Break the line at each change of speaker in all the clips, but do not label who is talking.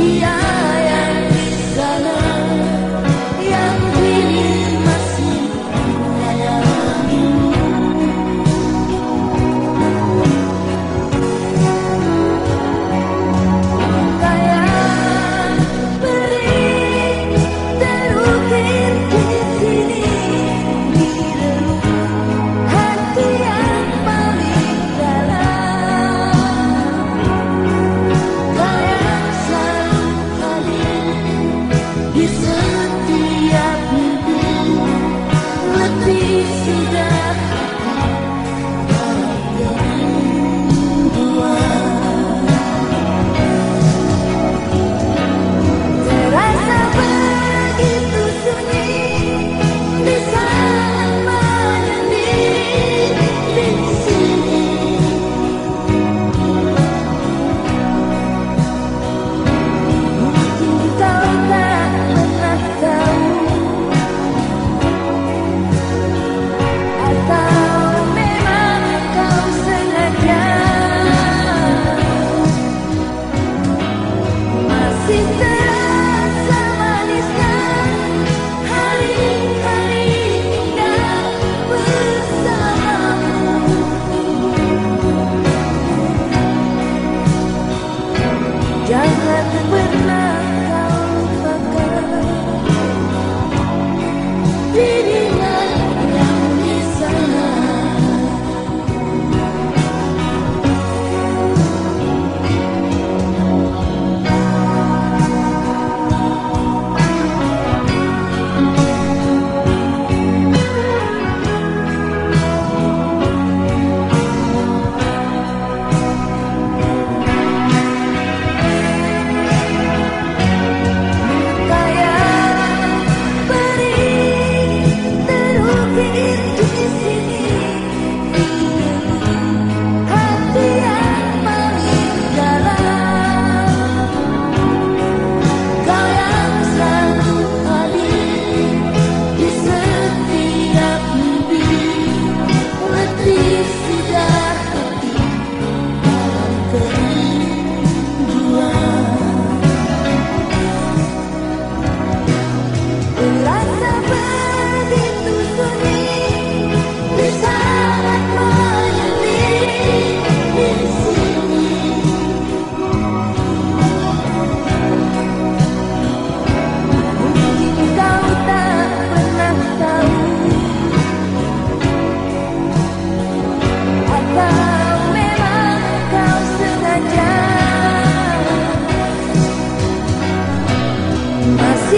一样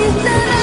It's